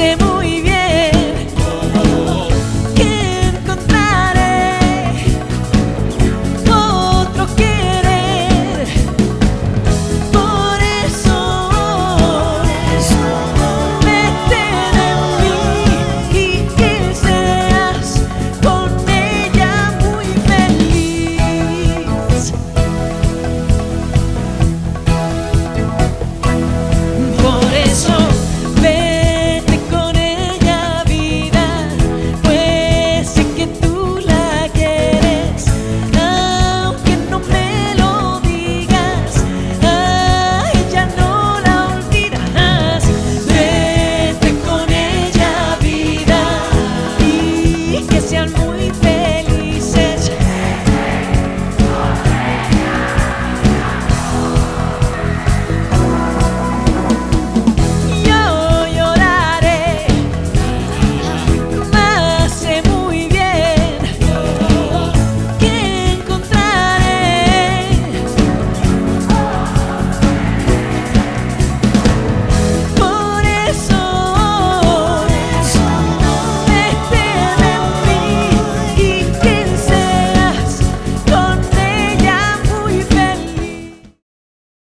hacemos si al muro